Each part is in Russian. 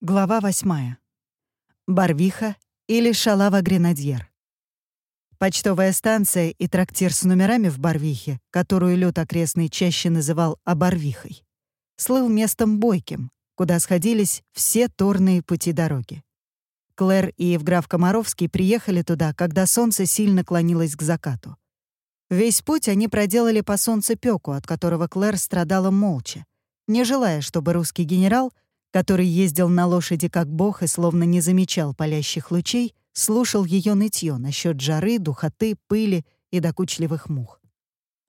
Глава восьмая. Барвиха или Шалава-Гренадьер. Почтовая станция и трактир с номерами в Барвихе, которую люд окрестный чаще называл Оборвихой, слыл местом бойким, куда сходились все торные пути дороги. Клэр и Евграф Комаровский приехали туда, когда солнце сильно клонилось к закату. Весь путь они проделали по солнцепёку, от которого Клэр страдала молча, не желая, чтобы русский генерал — который ездил на лошади как бог и словно не замечал палящих лучей, слушал ее нытье насчет жары, духоты, пыли и докучливых мух.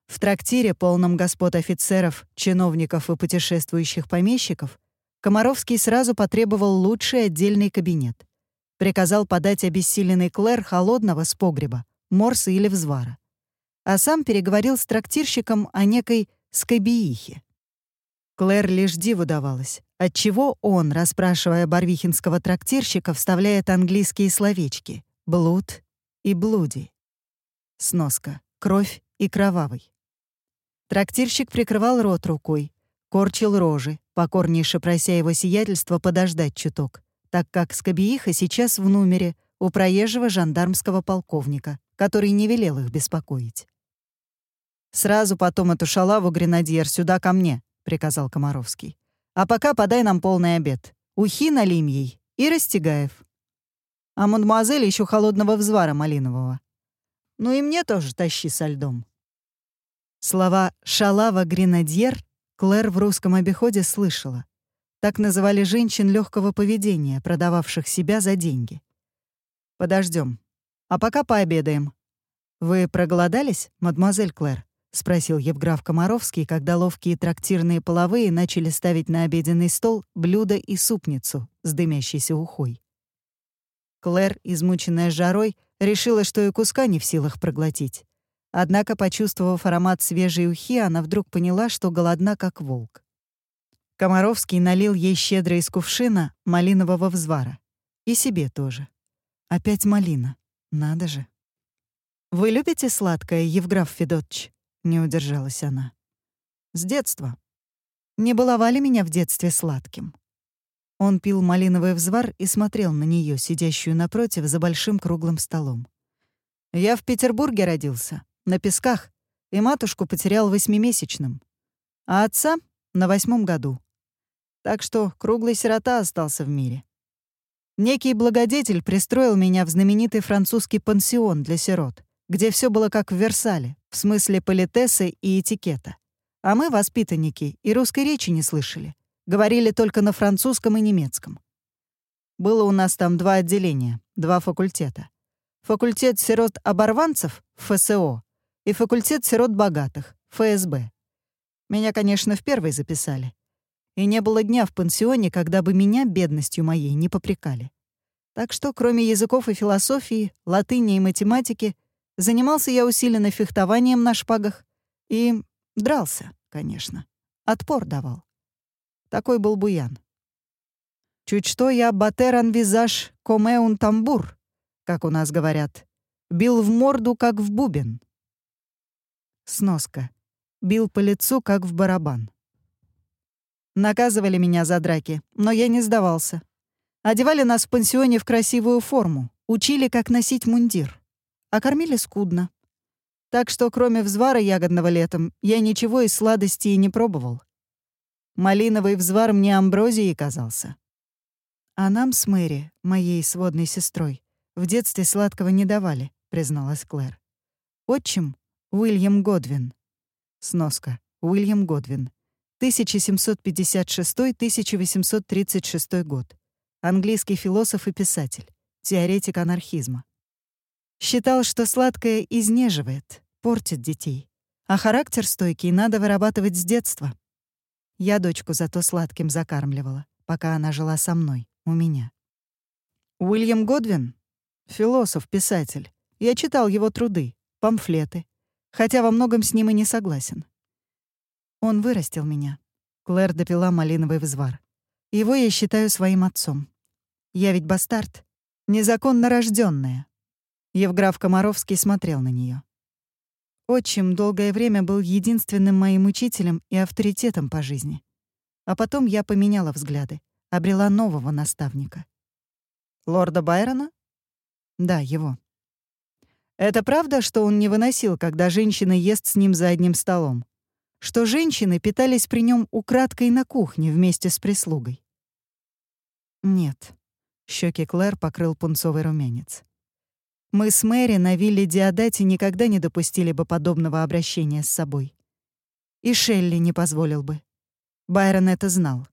В трактире, полном господ офицеров, чиновников и путешествующих помещиков, Комаровский сразу потребовал лучший отдельный кабинет. Приказал подать обессиленный Клэр холодного с погреба, морса или взвара. А сам переговорил с трактирщиком о некой скобиихе. Клэр лишь диву давалась. Отчего он, расспрашивая барвихинского трактирщика, вставляет английские словечки «блуд» и «блуди». Сноска. Кровь и кровавый. Трактирщик прикрывал рот рукой, корчил рожи, покорнейше прося его сиятельства подождать чуток, так как Скобииха сейчас в номере у проезжего жандармского полковника, который не велел их беспокоить. «Сразу потом эту шалаву, гренадьер, сюда ко мне», — приказал Комаровский. А пока подай нам полный обед. Ухи налим ей и Растегаев. А мадемуазель еще холодного взвара малинового. Ну и мне тоже тащи со льдом». Слова «шалава-гренадьер» Клэр в русском обиходе слышала. Так называли женщин легкого поведения, продававших себя за деньги. Подождем. А пока пообедаем. Вы проголодались, мадемуазель Клэр? — спросил Евграф Комаровский, когда ловкие трактирные половые начали ставить на обеденный стол блюдо и супницу с дымящейся ухой. Клэр, измученная жарой, решила, что и куска не в силах проглотить. Однако, почувствовав аромат свежей ухи, она вдруг поняла, что голодна, как волк. Комаровский налил ей щедро из кувшина малинового взвара. И себе тоже. Опять малина. Надо же. «Вы любите сладкое, Евграф Федотович?» — не удержалась она. «С детства. Не баловали меня в детстве сладким». Он пил малиновый взвар и смотрел на нее, сидящую напротив за большим круглым столом. «Я в Петербурге родился, на Песках, и матушку потерял восьмимесячным, а отца — на восьмом году. Так что круглый сирота остался в мире. Некий благодетель пристроил меня в знаменитый французский пансион для сирот, где все было как в Версале, в смысле политесы и этикета. А мы, воспитанники, и русской речи не слышали. Говорили только на французском и немецком. Было у нас там два отделения, два факультета. Факультет сирот-оборванцев, ФСО, и факультет сирот-богатых, ФСБ. Меня, конечно, в первый записали. И не было дня в пансионе, когда бы меня бедностью моей не попрекали. Так что, кроме языков и философии, латыни и математики, Занимался я усиленно фехтованием на шпагах и дрался, конечно. Отпор давал. Такой был буян. Чуть что я батеран визаж комеун тамбур, как у нас говорят. Бил в морду, как в бубен. Сноска. Бил по лицу, как в барабан. Наказывали меня за драки, но я не сдавался. Одевали нас в пансионе в красивую форму, учили, как носить мундир а кормили скудно. Так что, кроме взвара ягодного летом, я ничего из сладостей не пробовал. Малиновый взвар мне амброзией казался. А нам с Мэри, моей сводной сестрой, в детстве сладкого не давали, призналась Клэр. Отчим — Уильям Годвин. Сноска. Уильям Годвин. 1756-1836 год. Английский философ и писатель. Теоретик анархизма. Считал, что сладкое изнеживает, портит детей. А характер стойкий надо вырабатывать с детства. Я дочку зато сладким закармливала, пока она жила со мной, у меня. Уильям Годвин — философ, писатель. Я читал его труды, памфлеты, хотя во многом с ним и не согласен. Он вырастил меня. Клэр допила малиновый взвар. Его я считаю своим отцом. Я ведь бастард, незаконно рожденная, Евграф Комаровский смотрел на нее. Отчим долгое время был единственным моим учителем и авторитетом по жизни. А потом я поменяла взгляды. обрела нового наставника. Лорда Байрона? Да, его. Это правда, что он не выносил, когда женщина ест с ним за одним столом? Что женщины питались при нем украдкой на кухне вместе с прислугой? Нет. Щеки Клэр покрыл пунцовый румянец. Мы с Мэри на вилле Диадати никогда не допустили бы подобного обращения с собой. И Шелли не позволил бы. Байрон это знал.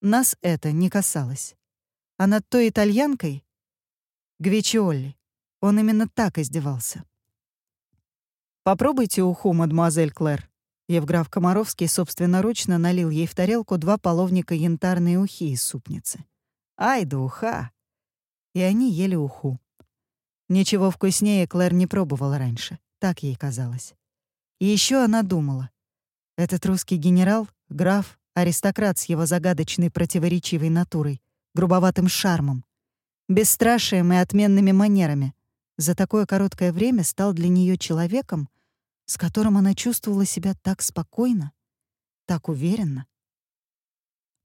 Нас это не касалось. А над той итальянкой — Гвичиолли. Он именно так издевался. «Попробуйте уху, мадемуазель Клэр». Евграф Комаровский собственноручно налил ей в тарелку два половника янтарной ухи из супницы. «Ай да уха!» И они ели уху. Ничего вкуснее Клэр не пробовала раньше, так ей казалось. И еще она думала. Этот русский генерал, граф, аристократ с его загадочной противоречивой натурой, грубоватым шармом, бесстрашием и отменными манерами, за такое короткое время стал для нее человеком, с которым она чувствовала себя так спокойно, так уверенно,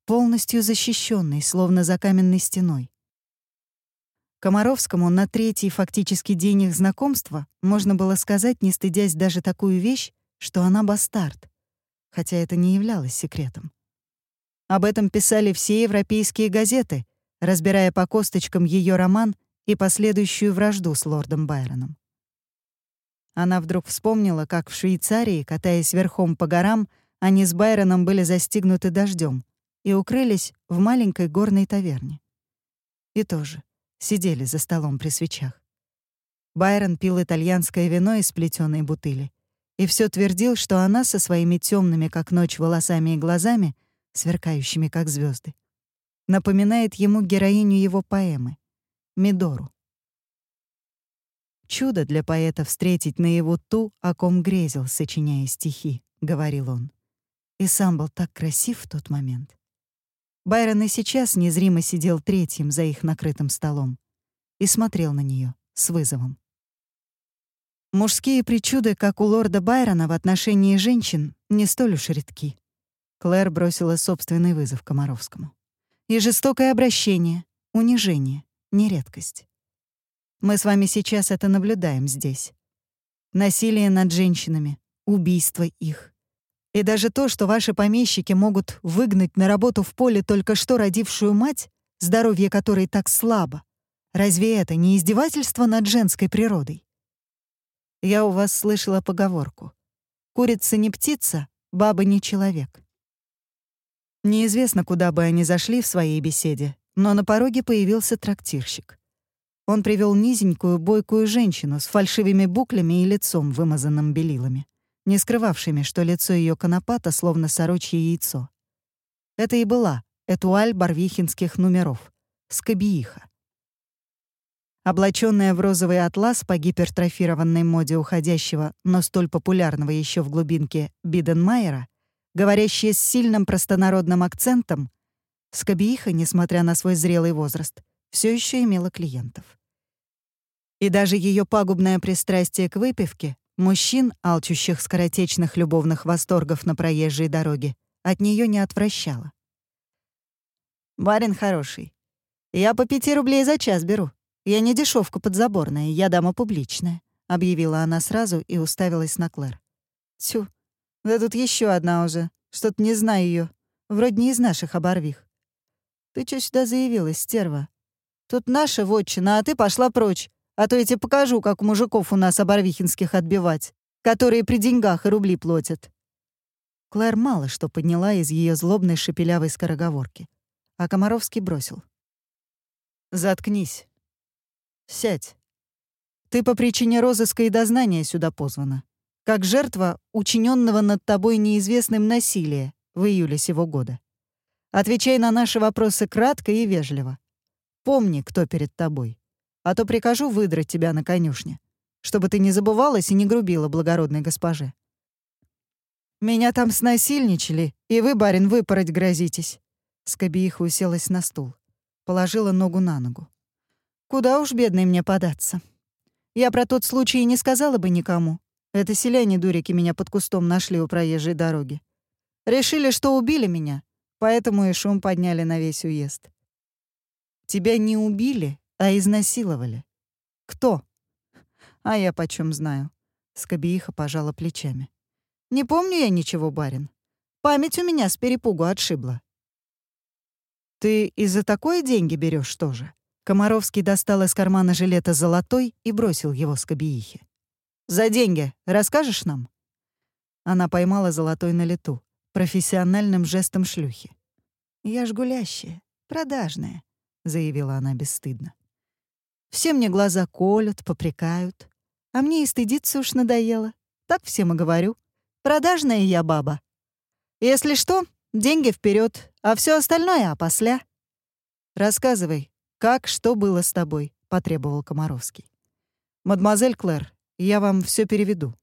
полностью защищенной, словно за каменной стеной. Комаровскому на третий фактически день их знакомства можно было сказать, не стыдясь даже такую вещь, что она бастард, хотя это не являлось секретом. Об этом писали все европейские газеты, разбирая по косточкам ее роман и последующую вражду с лордом Байроном. Она вдруг вспомнила, как в Швейцарии, катаясь верхом по горам, они с Байроном были застигнуты дождем и укрылись в маленькой горной таверне. И тоже сидели за столом при свечах. Байрон пил итальянское вино из плетеной бутыли и все твердил, что она со своими темными, как ночь, волосами и глазами, сверкающими, как звезды, напоминает ему героиню его поэмы — Мидору. «Чудо для поэта встретить наяву ту, о ком грезил, сочиняя стихи», — говорил он. И сам был так красив в тот момент. Байрон и сейчас незримо сидел третьим за их накрытым столом и смотрел на нее с вызовом. Мужские причуды, как у лорда Байрона в отношении женщин, не столь уж редки. Клэр бросила собственный вызов Комаровскому. И жестокое обращение, унижение, не редкость. Мы с вами сейчас это наблюдаем здесь. Насилие над женщинами, убийство их, и даже то, что ваши помещики могут выгнать на работу в поле только что родившую мать, здоровье которой так слабо, разве это не издевательство над женской природой? Я у вас слышала поговорку. Курица не птица, баба не человек. Неизвестно, куда бы они зашли в своей беседе, но на пороге появился трактирщик. Он привел низенькую, бойкую женщину с фальшивыми буклями и лицом, вымазанным белилами не скрывавшими, что лицо ее конопато, словно сорочье яйцо. Это и была этуаль барвихинских номеров, скобииха. Облаченная в розовый атлас по гипертрофированной моде уходящего, но столь популярного еще в глубинке Биденмайера, говорящая с сильным простонародным акцентом, Скобииха, несмотря на свой зрелый возраст, все еще имела клиентов. И даже ее пагубное пристрастие к выпивке Мужчин, алчущих скоротечных любовных восторгов на проезжей дороге, от нее не отвращало. «Барин хороший. Я по пяти рублей за час беру. Я не дешевка подзаборная, я дама публичная», — объявила она сразу и уставилась на Клэр. «Тю, да тут еще одна уже. Что-то не знаю ее. Вроде не из наших оборвих. Ты что сюда заявилась, стерва? Тут наша вотчина, а ты пошла прочь. А то я тебе покажу, как мужиков у нас оборвихинских отбивать, которые при деньгах и рубли платят». Клэр мало что подняла из ее злобной шепелявой скороговорки. А Комаровский бросил. «Заткнись. Сядь. Ты по причине розыска и дознания сюда позвана. Как жертва учиненного над тобой неизвестным насилия в июле сего года. Отвечай на наши вопросы кратко и вежливо. Помни, кто перед тобой а то прикажу выдрать тебя на конюшне, чтобы ты не забывалась и не грубила благородной госпоже. Меня там снасильничали, и вы, барин, выпороть грозитесь». Скобииха уселась на стул, положила ногу на ногу. «Куда уж, бедный, мне податься? Я про тот случай не сказала бы никому. Это селяне-дурики меня под кустом нашли у проезжей дороги. Решили, что убили меня. Поэтому и шум подняли на весь уезд. Тебя не убили, а изнасиловали. Кто? А я почем знаю. Скобииха пожала плечами. Не помню я ничего, барин. Память у меня с перепугу отшибла. Ты из-за такой деньги берешь тоже? Комаровский достал из кармана жилета золотой и бросил его Скобиихе. «За деньги. Расскажешь нам?» Она поймала золотой на лету, профессиональным жестом шлюхи. «Я ж гулящая, продажная», — заявила она бесстыдно. «Все мне глаза колют, попрекают. А мне и стыдиться уж надоело. Так всем и говорю. Продажная я баба. Если что, деньги вперед, а все остальное опосля». «Рассказывай, как, что было с тобой?» — потребовал Комаровский. «Мадемуазель Клэр, я вам все переведу».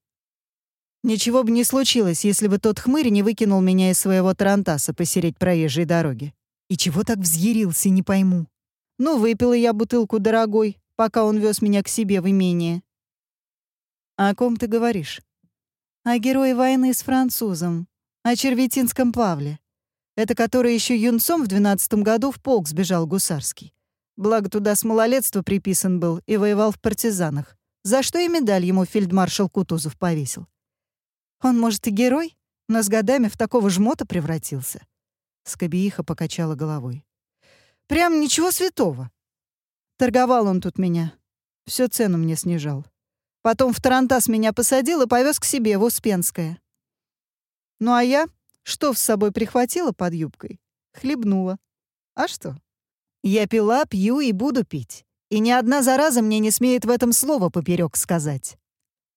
Ничего бы не случилось, если бы тот хмырь не выкинул меня из своего тарантаса посереть проезжей дороги. И чего так взъярился, не пойму. Ну, выпила я бутылку дорогой, пока он вез меня к себе в имение. «О ком ты говоришь?» «О герое войны с французом, о Черветинском Павле. Это который еще юнцом в двенадцатом году в полк сбежал гусарский. Благо туда с малолетства приписан был и воевал в партизанах, за что и медаль ему фельдмаршал Кутузов повесил. Он, может, и герой, но с годами в такого жмота превратился. Скобииха покачала головой. Прям ничего святого. Торговал он тут меня. Всю цену мне снижал. Потом в Тарантас меня посадил и повез к себе в Успенское. Ну а я, что с собой прихватила под юбкой, хлебнула. А что? Я пила, пью и буду пить. И ни одна зараза мне не смеет в этом слово поперек сказать.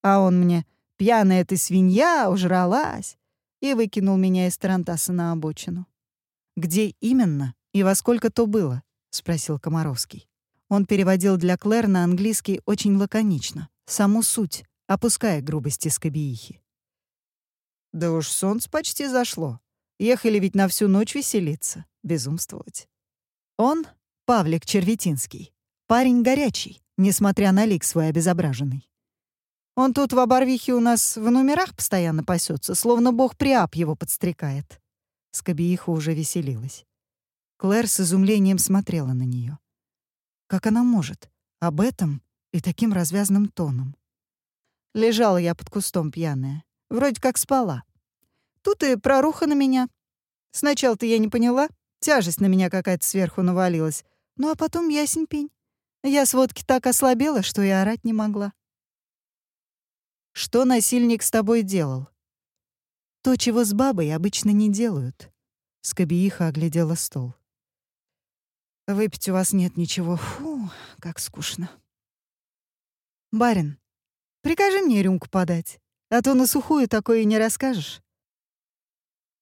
А он мне «Пьяная ты свинья, ужралась!» и выкинул меня из Тарантаса на обочину. «Где именно и во сколько то было?» — спросил Комаровский. Он переводил для Клэр на английский очень лаконично, саму суть, опуская грубости скобиихи. «Да уж солнце почти зашло. Ехали ведь на всю ночь веселиться, безумствовать». Он — Павлик Черветинский, парень горячий, несмотря на лик свой обезображенный. Он тут в Оборвихе у нас в номерах постоянно пасется, словно бог Приап его подстрекает». Скобииха уже веселилась. Клэр с изумлением смотрела на нее. Как она может? Об этом и таким развязным тоном. Лежала я под кустом пьяная. Вроде как спала. Тут и проруха на меня. Сначала-то я не поняла. Тяжесть на меня какая-то сверху навалилась. Ну а потом ясень пень. Я с водки так ослабела, что и орать не могла. Что насильник с тобой делал? То, чего с бабой обычно не делают. Скобииха оглядела стол. Выпить у вас нет ничего. Фу, как скучно. Барин, прикажи мне рюмку подать, а то на сухую такое и не расскажешь.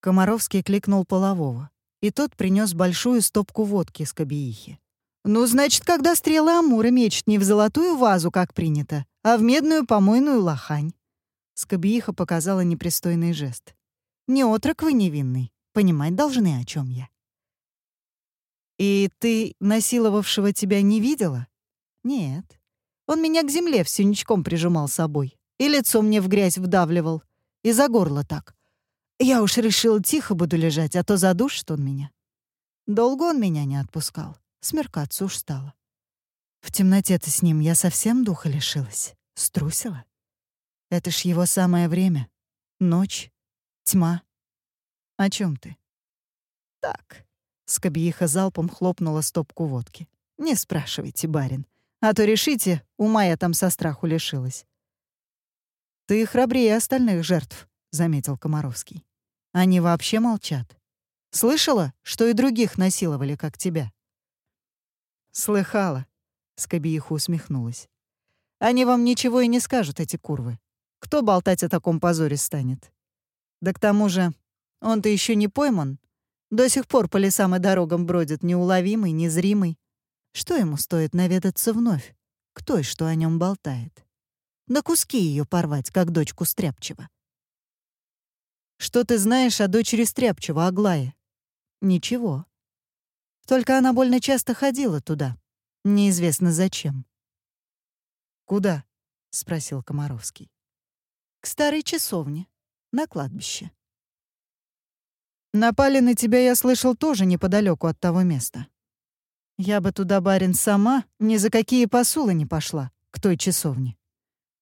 Комаровский кликнул полового, и тот принес большую стопку водки с кабиихи. «Ну, значит, когда стрелы Амура мечет не в золотую вазу, как принято, а в медную помойную лохань». Скобииха показала непристойный жест. «Не отрок вы невинный. Понимать должны, о чем я». «И ты насиловавшего тебя не видела?» «Нет. Он меня к земле в синячком прижимал собой. И лицо мне в грязь вдавливал. И за горло так. Я уж решил, тихо буду лежать, а то задушит он меня. Долго он меня не отпускал. Смеркаться уж стало. В темноте-то с ним я совсем духа лишилась. Струсила. Это ж его самое время. Ночь, тьма. О чем ты? Так. Скобииха залпом хлопнула стопку водки. Не спрашивайте, барин. А то решите, ума я там со страху лишилась. Ты храбрее остальных жертв, заметил Комаровский. Они вообще молчат. Слышала, что и других насиловали, как тебя? Слыхала. Скобииха усмехнулась. Они вам ничего и не скажут, эти курвы. Кто болтать о таком позоре станет? Да к тому же, он-то еще не пойман. До сих пор по лесам и дорогам бродит неуловимый, незримый. Что ему стоит наведаться вновь? Кто и что о нем болтает? На куски ее порвать, как дочку Стряпчева. Что ты знаешь о дочери Стряпчева, Аглае? Ничего. Только она больно часто ходила туда. Неизвестно зачем. «Куда?» — спросил Комаровский. «К старой часовне, на кладбище». Напали на тебя, я слышал, тоже неподалеку от того места. Я бы туда, барин, сама ни за какие посулы не пошла, к той часовне.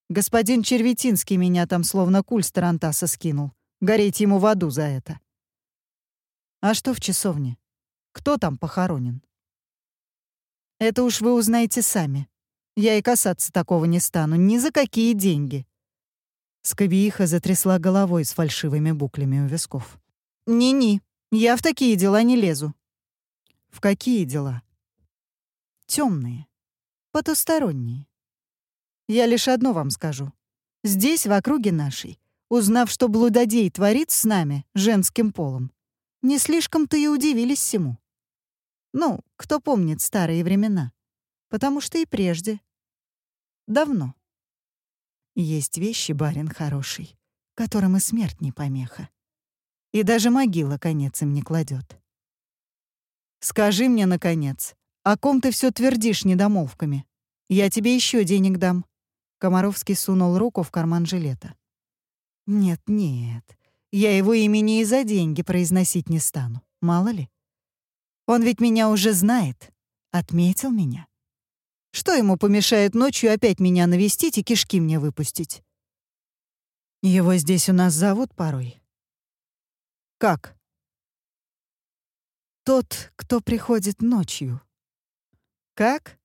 Господин Черветинский меня там словно куль с тарантаса скинул. Гореть ему в аду за это. А что в часовне? Кто там похоронен? Это уж вы узнаете сами. Я и касаться такого не стану, ни за какие деньги. Скобииха затрясла головой с фальшивыми буклями у висков. «Ни-ни, я в такие дела не лезу». «В какие дела?» Темные, потусторонние. Я лишь одно вам скажу. Здесь, в округе нашей, узнав, что блудодей творит с нами, женским полом, не слишком-то и удивились всему. Ну, кто помнит старые времена. Потому что и прежде. Давно. Есть вещи, барин хороший, которым и смерть не помеха. И даже могила конец им не кладет. Скажи мне, наконец, о ком ты все твердишь недомолвками? Я тебе еще денег дам. Комаровский сунул руку в карман жилета. Нет, нет, я его имени и за деньги произносить не стану. Мало ли. Он ведь меня уже знает. Отметил меня. Что ему помешает ночью опять меня навестить и кишки мне выпустить? Его здесь у нас зовут порой. Как? Тот, кто приходит ночью. Как?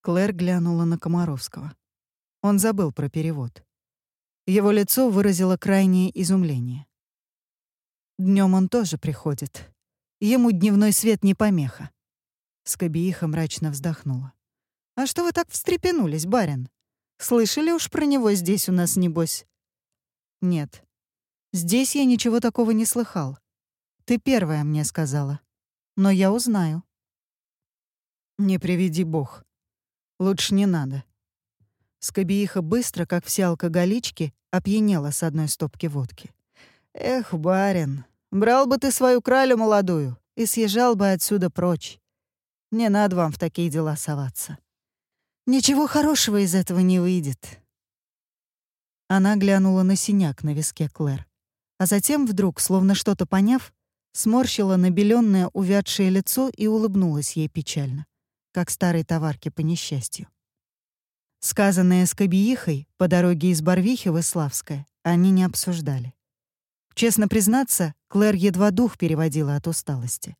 Клэр глянула на Комаровского. Он забыл про перевод. Его лицо выразило крайнее изумление. Днем он тоже приходит. Ему дневной свет не помеха. Скобииха мрачно вздохнула. «А что вы так встрепенулись, барин? Слышали уж про него здесь у нас, небось?» «Нет. Здесь я ничего такого не слыхал. Ты первая мне сказала. Но я узнаю». «Не приведи бог. Лучше не надо». Скобииха быстро, как все алкоголички, опьянела с одной стопки водки. «Эх, барин, брал бы ты свою кралю молодую и съезжал бы отсюда прочь. Не надо вам в такие дела соваться. Ничего хорошего из этого не выйдет». Она глянула на синяк на виске Клэр, а затем вдруг, словно что-то поняв, сморщила набеленное увядшее лицо и улыбнулась ей печально, как старой товарке по несчастью. Сказанное с Кобиихой по дороге из Барвихи в Иславское они не обсуждали. Честно признаться, Клэр едва дух переводила от усталости.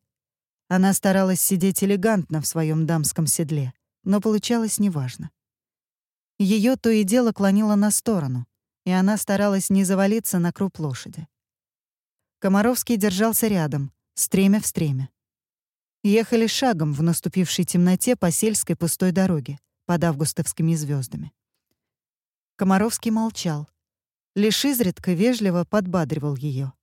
Она старалась сидеть элегантно в своем дамском седле, но получалось неважно. Ее то и дело клонило на сторону, и она старалась не завалиться на круп лошади. Комаровский держался рядом, стремя в стремя. Ехали шагом в наступившей темноте по сельской пустой дороге под августовскими звездами. Комаровский молчал. Лишь изредка вежливо подбадривал ее.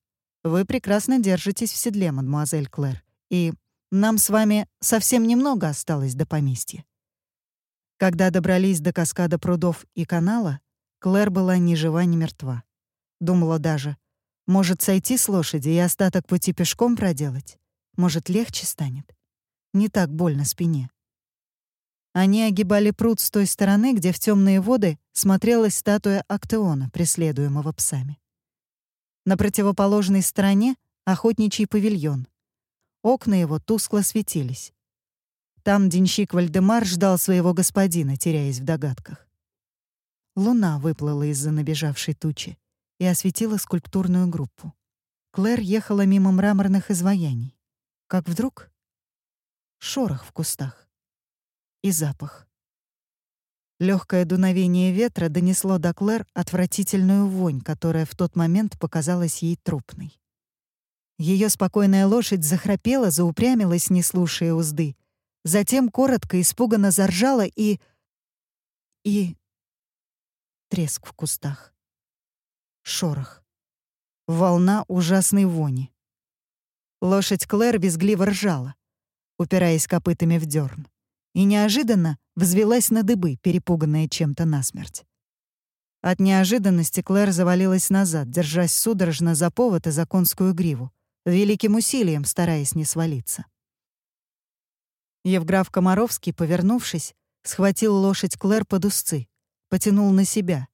«Вы прекрасно держитесь в седле, мадемуазель Клэр, и нам с вами совсем немного осталось до поместья. Когда добрались до каскада прудов и канала, Клэр была ни жива, ни мертва. Думала даже, может сойти с лошади и остаток пути пешком проделать. Может, легче станет. Не так больно спине. Они огибали пруд с той стороны, где в темные воды смотрелась статуя Актеона, преследуемого псами. На противоположной стороне — охотничий павильон, Окна его тускло светились. Там денщик Вальдемар ждал своего господина, теряясь в догадках. Луна выплыла из-за набежавшей тучи и осветила скульптурную группу. Клэр ехала мимо мраморных изваяний. Как вдруг шорох в кустах и запах. Легкое дуновение ветра донесло до Клэр отвратительную вонь, которая в тот момент показалась ей трупной. Ее спокойная лошадь захрапела, заупрямилась, не слушая узды. Затем коротко, испуганно заржала и... И... Треск в кустах. Шорох. Волна ужасной вони. Лошадь Клэр визгливо ржала, упираясь копытами в дерн, и неожиданно взвелась на дыбы, перепуганная чем-то насмерть. От неожиданности Клэр завалилась назад, держась судорожно за повод и за конскую гриву великим усилием стараясь не свалиться. Евграф Комаровский, повернувшись, схватил лошадь Клэр под узцы, потянул на себя,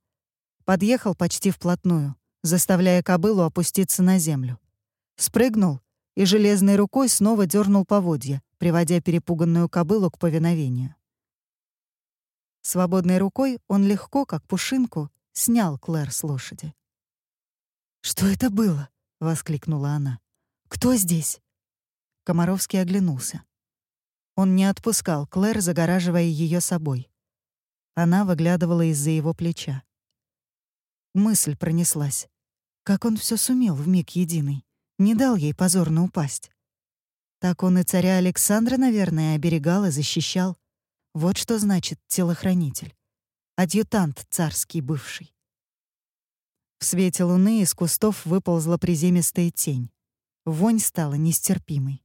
подъехал почти вплотную, заставляя кобылу опуститься на землю. спрыгнул и железной рукой снова дернул поводья, приводя перепуганную кобылу к повиновению. Свободной рукой он легко, как пушинку, снял Клэр с лошади. «Что это было?» — воскликнула она. «Кто здесь?» Комаровский оглянулся. Он не отпускал Клэр, загораживая ее собой. Она выглядывала из-за его плеча. Мысль пронеслась. Как он все сумел в миг единый, не дал ей позорно упасть. Так он и царя Александра, наверное, оберегал и защищал. Вот что значит телохранитель. Адъютант царский бывший. В свете луны из кустов выползла приземистая тень. Вонь стала нестерпимой.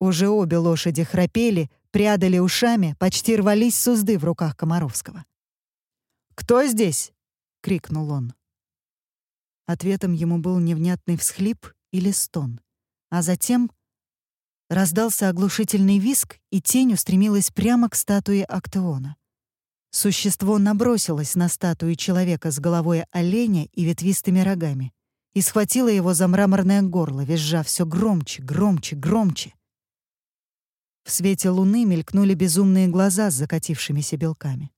Уже обе лошади храпели, прядали ушами, почти рвались с узды в руках Комаровского. «Кто здесь?» — крикнул он. Ответом ему был невнятный всхлип или стон. А затем раздался оглушительный виск, и тень устремилась прямо к статуе Актеона. Существо набросилось на статую человека с головой оленя и ветвистыми рогами и схватило его за мраморное горло, визжа все громче, громче, громче. В свете луны мелькнули безумные глаза с закатившимися белками.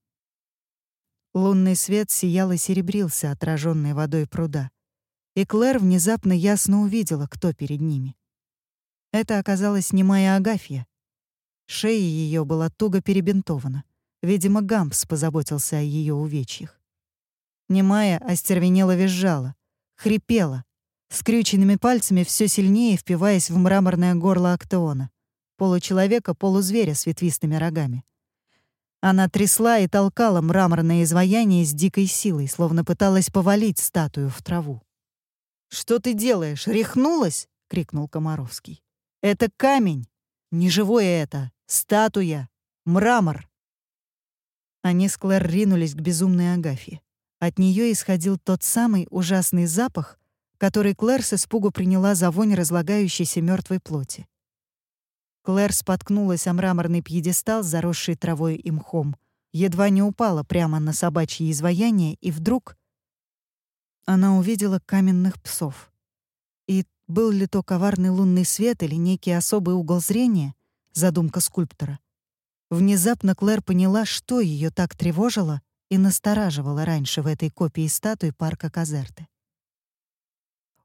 Лунный свет сиял и серебрился, отраженный водой пруда. И Клэр внезапно ясно увидела, кто перед ними. Это оказалась немая Агафья. Шея ее была туго перебинтована. Видимо, Гампс позаботился о ее увечьях. Немая остервенело визжала, хрипела, скрюченными пальцами все сильнее впиваясь в мраморное горло Актеона, получеловека, полузверя с ветвистыми рогами. Она трясла и толкала мраморное изваяние с дикой силой, словно пыталась повалить статую в траву. «Что ты делаешь? Рехнулась?» — крикнул Комаровский. «Это камень! Не живое это! Статуя! Мрамор!» Они с Клэр ринулись к безумной Агафье. От нее исходил тот самый ужасный запах, который Клэр с испугу приняла за вонь разлагающейся мертвой плоти. Клэр споткнулась о мраморный пьедестал, заросший травой и мхом, едва не упала прямо на собачье изваяние, и вдруг она увидела каменных псов. И был ли то коварный лунный свет или некий особый угол зрения, задумка скульптора — Внезапно Клэр поняла, что ее так тревожило и настораживало раньше в этой копии статуи парка Казерты.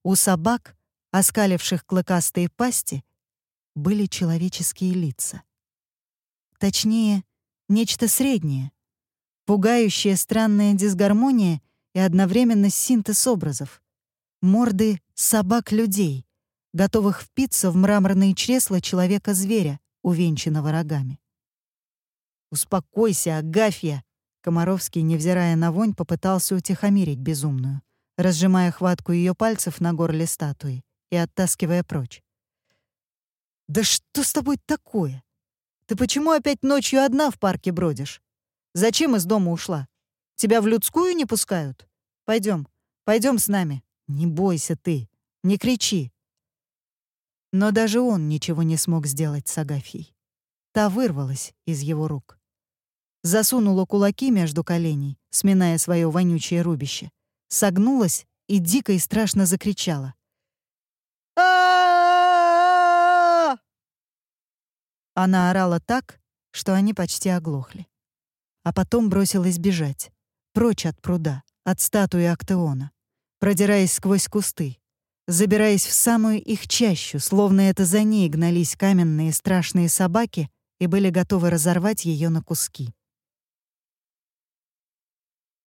У собак, оскаливших клыкастые пасти, были человеческие лица. Точнее, нечто среднее, пугающая странная дисгармония и одновременно синтез образов. Морды собак-людей, готовых впиться в мраморные чресла человека-зверя, увенчанного рогами. «Успокойся, Агафья!» Комаровский, невзирая на вонь, попытался утихомирить безумную, разжимая хватку ее пальцев на горле статуи и оттаскивая прочь. «Да что с тобой такое? Ты почему опять ночью одна в парке бродишь? Зачем из дома ушла? Тебя в людскую не пускают? Пойдем, пойдем с нами. Не бойся ты, не кричи». Но даже он ничего не смог сделать с Агафьей. Та вырвалась из его рук засунула кулаки между коленей, сминая свое вонючее рубище, согнулась и дико и страшно закричала. а Она орала так, что они почти оглохли. А потом бросилась бежать, прочь от пруда, от статуи Актеона, продираясь сквозь кусты, забираясь в самую их чащу, словно это за ней гнались каменные страшные собаки и были готовы разорвать ее на куски.